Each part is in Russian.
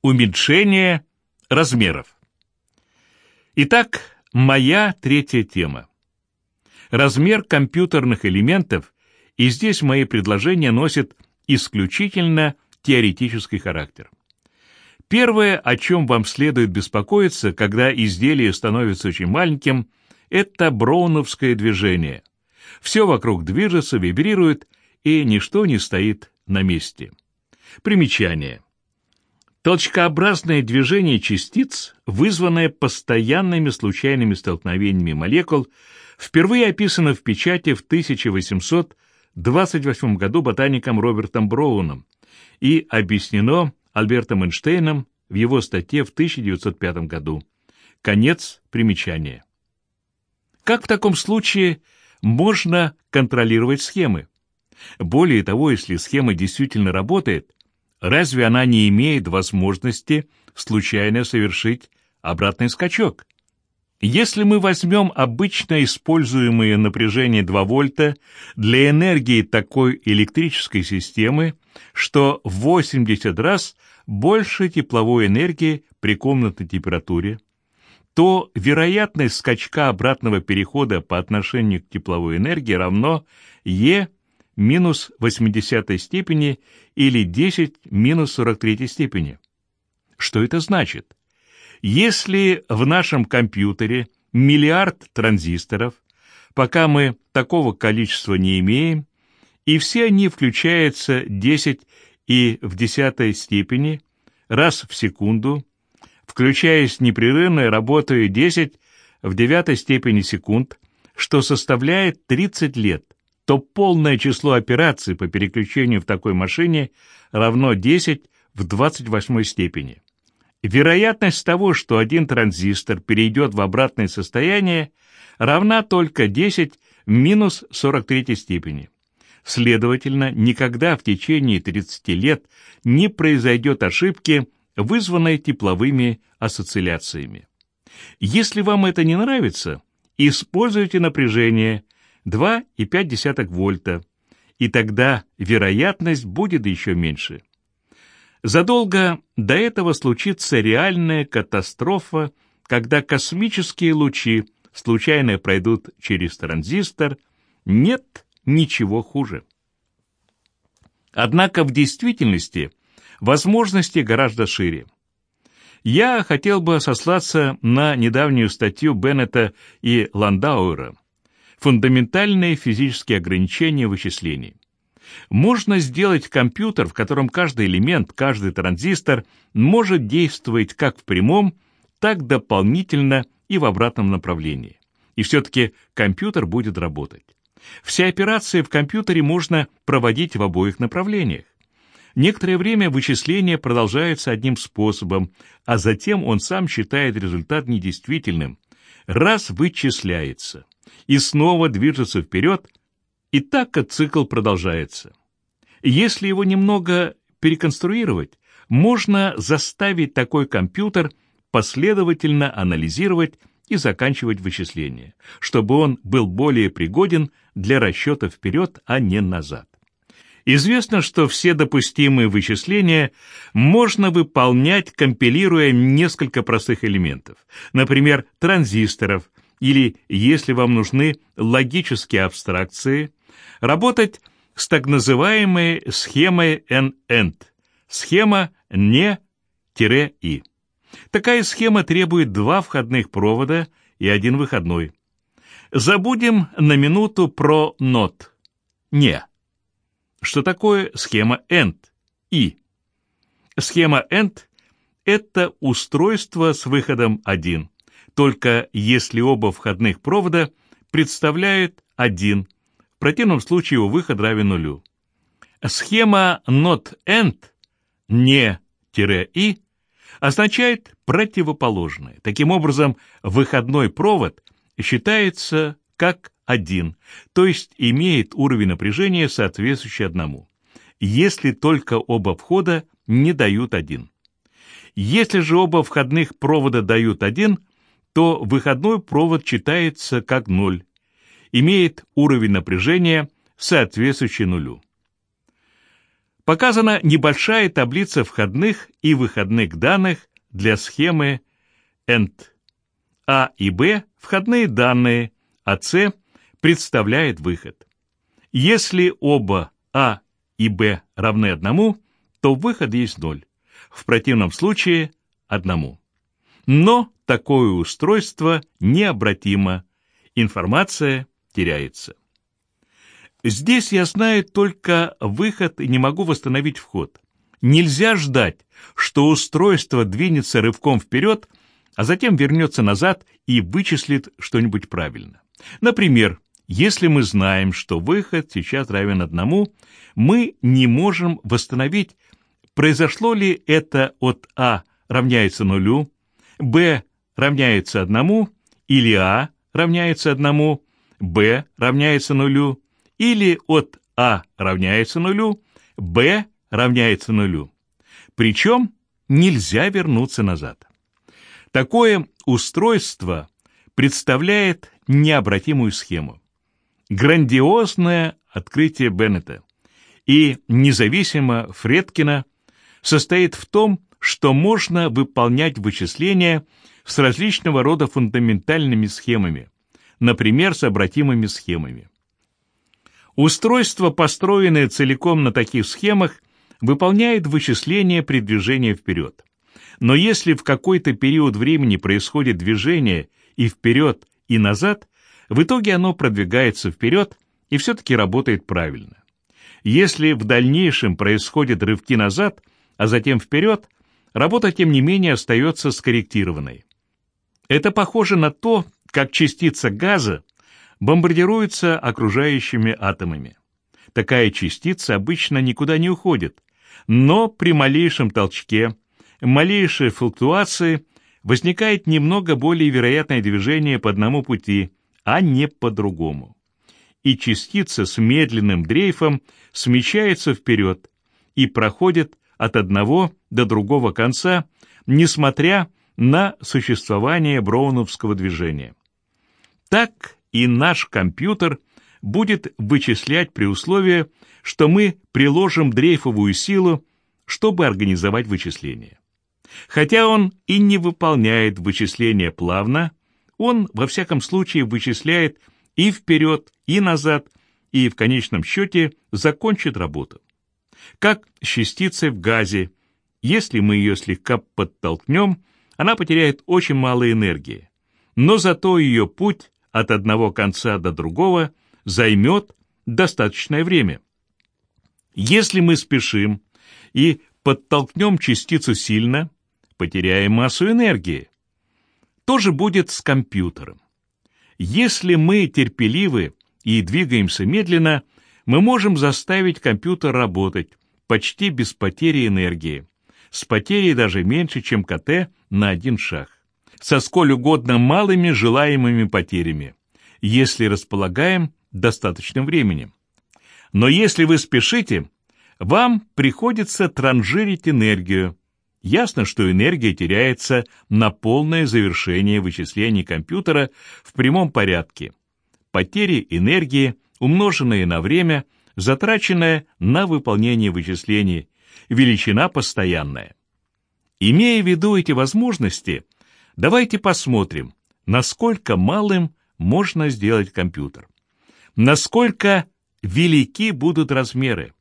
Уменьшение размеров. Итак, моя третья тема. Размер компьютерных элементов, и здесь мои предложения носят исключительно теоретический характер. Первое, о чем вам следует беспокоиться, когда изделие становится очень маленьким, это броуновское движение. Все вокруг движется, вибрирует, и ничто не стоит на месте. Примечание. Толчкообразное движение частиц, вызванное постоянными случайными столкновениями молекул, впервые описано в печати в 1828 году ботаником Робертом Броуном и объяснено Альбертом Эйнштейном в его статье в 1905 году. Конец примечания. Как в таком случае можно контролировать схемы? Более того, если схема действительно работает, разве она не имеет возможности случайно совершить обратный скачок? Если мы возьмем обычно используемое напряжение 2 вольта для энергии такой электрической системы, что в 80 раз больше тепловой энергии при комнатной температуре, то вероятность скачка обратного перехода по отношению к тепловой энергии равно E минус 80 степени или 10 минус 43 степени. Что это значит? Если в нашем компьютере миллиард транзисторов, пока мы такого количества не имеем, и все они включаются 10 и в десятой степени раз в секунду, включаясь непрерывно, работаю 10 в девятой степени секунд, что составляет 30 лет – то полное число операций по переключению в такой машине равно 10 в 28 степени. Вероятность того, что один транзистор перейдет в обратное состояние, равна только 10 в минус 43 степени. Следовательно, никогда в течение 30 лет не произойдет ошибки, вызванной тепловыми ассоциляциями. Если вам это не нравится, используйте напряжение – 2,5 вольта, и тогда вероятность будет еще меньше. Задолго до этого случится реальная катастрофа, когда космические лучи случайно пройдут через транзистор, нет ничего хуже. Однако в действительности возможности гораздо шире. Я хотел бы сослаться на недавнюю статью Беннета и Ландауэра – фундаментальные физические ограничения вычислений. Можно сделать компьютер, в котором каждый элемент, каждый транзистор может действовать как в прямом, так дополнительно и в обратном направлении. И все-таки компьютер будет работать. Все операции в компьютере можно проводить в обоих направлениях. Некоторое время вычисление продолжается одним способом, а затем он сам считает результат недействительным. Раз вычисляется – и снова движется вперед, и так цикл продолжается. Если его немного переконструировать, можно заставить такой компьютер последовательно анализировать и заканчивать вычисления, чтобы он был более пригоден для расчета вперед, а не назад. Известно, что все допустимые вычисления можно выполнять, компилируя несколько простых элементов, например, транзисторов, или, если вам нужны логические абстракции, работать с так называемой схемой N-end, схема не-и. Такая схема требует два входных провода и один выходной. Забудем на минуту про not, не. Что такое схема end, и? Схема end – это устройство с выходом 1 только если оба входных провода представляют один, в противном случае его выход равен нулю. Схема not-end не-и означает противоположное. Таким образом, выходной провод считается как один, то есть имеет уровень напряжения, соответствующий одному, если только оба входа не дают один. Если же оба входных провода дают один, то выходной провод читается как ноль, имеет уровень напряжения, соответствующий нулю. показана небольшая таблица входных и выходных данных для схемы END. А и Б – входные данные, а С представляет выход. Если оба А и Б равны одному, то выход есть ноль. В противном случае – одному. Но такое устройство необратимо. Информация теряется. Здесь я знаю только выход и не могу восстановить вход. Нельзя ждать, что устройство двинется рывком вперед, а затем вернется назад и вычислит что-нибудь правильно. Например, если мы знаем, что выход сейчас равен одному, мы не можем восстановить, произошло ли это от А равняется нулю, b равняется одному, или а равняется одному, b равняется нулю, или от а равняется нулю, b равняется нулю. Причем нельзя вернуться назад. Такое устройство представляет необратимую схему. Грандиозное открытие Беннета и независимо Фредкина состоит в том, что можно выполнять вычисления с различного рода фундаментальными схемами, например, с обратимыми схемами. Устройство, построенное целиком на таких схемах, выполняет вычисления при движении вперед. Но если в какой-то период времени происходит движение и вперед, и назад, в итоге оно продвигается вперед и все-таки работает правильно. Если в дальнейшем происходят рывки назад, а затем вперед, работа, тем не менее, остается скорректированной. Это похоже на то, как частица газа бомбардируется окружающими атомами. Такая частица обычно никуда не уходит, но при малейшем толчке, малейшей флуктуации возникает немного более вероятное движение по одному пути, а не по другому. И частица с медленным дрейфом смещается вперед и проходит от одного до другого конца, несмотря на существование броуновского движения. Так и наш компьютер будет вычислять при условии, что мы приложим дрейфовую силу, чтобы организовать вычисление. Хотя он и не выполняет вычисления плавно, он во всяком случае вычисляет и вперед, и назад, и в конечном счете закончит работу как с частицей в газе. Если мы ее слегка подтолкнем, она потеряет очень мало энергии. Но зато ее путь от одного конца до другого займет достаточное время. Если мы спешим и подтолкнем частицу сильно, потеряем массу энергии. То же будет с компьютером. Если мы терпеливы и двигаемся медленно, мы можем заставить компьютер работать, почти без потери энергии, с потерей даже меньше, чем КТ на один шаг, со сколь угодно малыми желаемыми потерями, если располагаем достаточным временем. Но если вы спешите, вам приходится транжирить энергию. Ясно, что энергия теряется на полное завершение вычислений компьютера в прямом порядке. Потери энергии, умноженные на время – затраченная на выполнение вычислений, величина постоянная. Имея в виду эти возможности, давайте посмотрим, насколько малым можно сделать компьютер. Насколько велики будут размеры.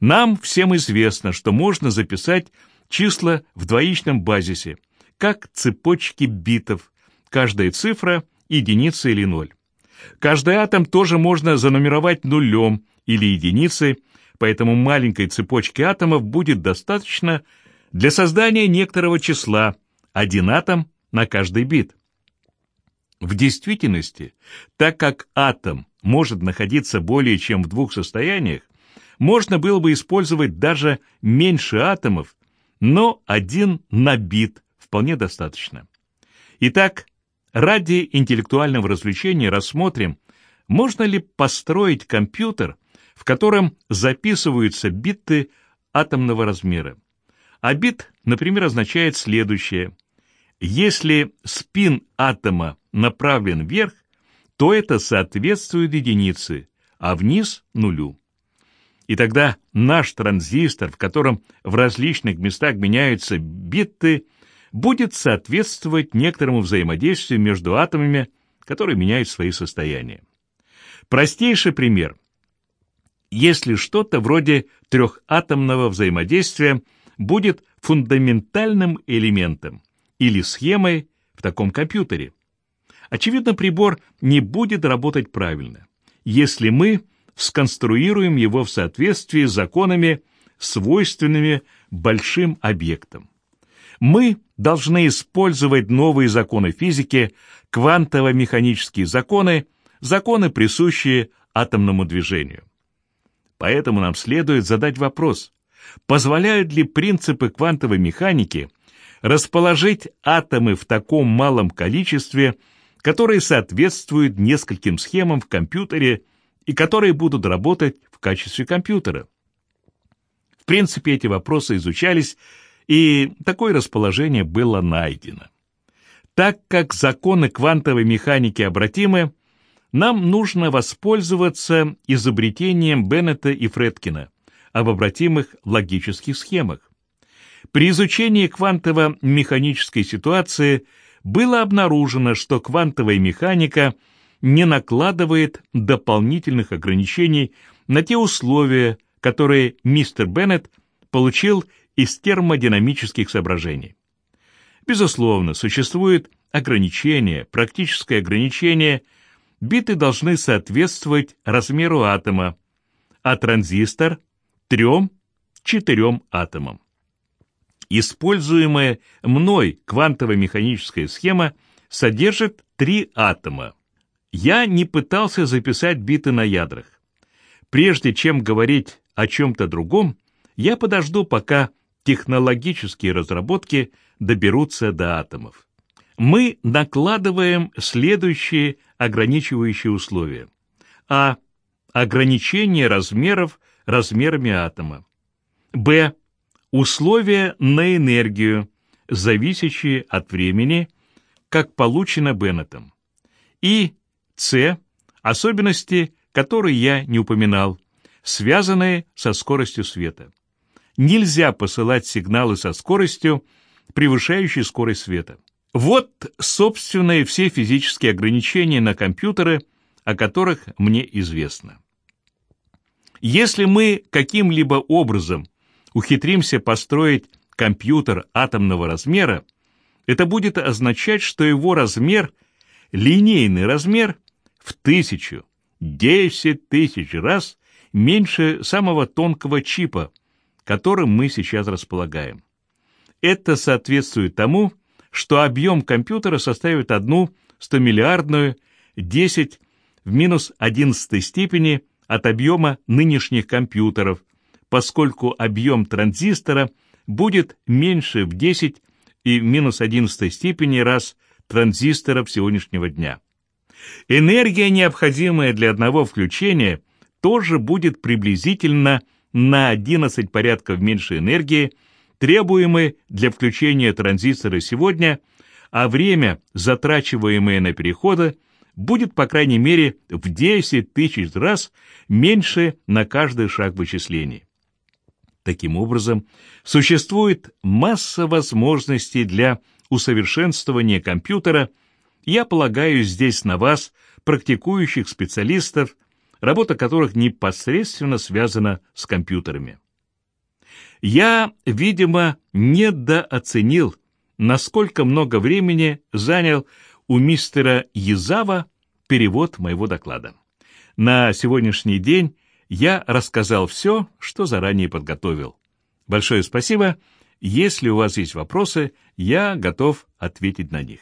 Нам всем известно, что можно записать числа в двоичном базисе, как цепочки битов, каждая цифра – единица или ноль. Каждый атом тоже можно занумеровать нулем или единицы, поэтому маленькой цепочки атомов будет достаточно для создания некоторого числа, один атом на каждый бит. В действительности, так как атом может находиться более чем в двух состояниях, можно было бы использовать даже меньше атомов, но один на бит вполне достаточно. Итак, ради интеллектуального развлечения рассмотрим, можно ли построить компьютер – в котором записываются биты атомного размера. А бит, например, означает следующее. Если спин атома направлен вверх, то это соответствует единице, а вниз – нулю. И тогда наш транзистор, в котором в различных местах меняются биты, будет соответствовать некоторому взаимодействию между атомами, которые меняют свои состояния. Простейший пример. Если что-то вроде трехатомного взаимодействия будет фундаментальным элементом или схемой в таком компьютере, очевидно, прибор не будет работать правильно, если мы сконструируем его в соответствии с законами, свойственными большим объектам. Мы должны использовать новые законы физики, квантово-механические законы, законы, присущие атомному движению. Поэтому нам следует задать вопрос, позволяют ли принципы квантовой механики расположить атомы в таком малом количестве, которые соответствуют нескольким схемам в компьютере и которые будут работать в качестве компьютера. В принципе, эти вопросы изучались, и такое расположение было найдено. Так как законы квантовой механики обратимы, нам нужно воспользоваться изобретением Беннета и Фредкина об обратимых логических схемах. При изучении квантово-механической ситуации было обнаружено, что квантовая механика не накладывает дополнительных ограничений на те условия, которые мистер Беннет получил из термодинамических соображений. Безусловно, существует ограничение, практическое ограничение, биты должны соответствовать размеру атома, а транзистор – трем-четырем атомам. Используемая мной квантово-механическая схема содержит три атома. Я не пытался записать биты на ядрах. Прежде чем говорить о чем-то другом, я подожду, пока технологические разработки доберутся до атомов. Мы накладываем следующие ограничивающие условия. А. Ограничение размеров размерами атома. Б. Условия на энергию, зависящие от времени, как получено Беннетом. И С. Особенности, которые я не упоминал, связанные со скоростью света. Нельзя посылать сигналы со скоростью, превышающей скорость света. Вот, собственно, и все физические ограничения на компьютеры, о которых мне известно. Если мы каким-либо образом ухитримся построить компьютер атомного размера, это будет означать, что его размер, линейный размер, в тысячу, десять тысяч раз меньше самого тонкого чипа, которым мы сейчас располагаем. Это соответствует тому, что объем компьютера составит одну стомиллиардную 10 в минус 11 степени от объема нынешних компьютеров, поскольку объем транзистора будет меньше в 10 и в минус 11 степени раз транзисторов сегодняшнего дня. Энергия, необходимая для одного включения, тоже будет приблизительно на 11 порядков меньше энергии, требуемой для включения транзистора сегодня, а время, затрачиваемое на переходы, будет, по крайней мере, в 10 тысяч раз меньше на каждый шаг вычислений. Таким образом, существует масса возможностей для усовершенствования компьютера. Я полагаю здесь на вас, практикующих специалистов, работа которых непосредственно связана с компьютерами. Я, видимо, недооценил, насколько много времени занял у мистера Езава перевод моего доклада. На сегодняшний день я рассказал все, что заранее подготовил. Большое спасибо. Если у вас есть вопросы, я готов ответить на них.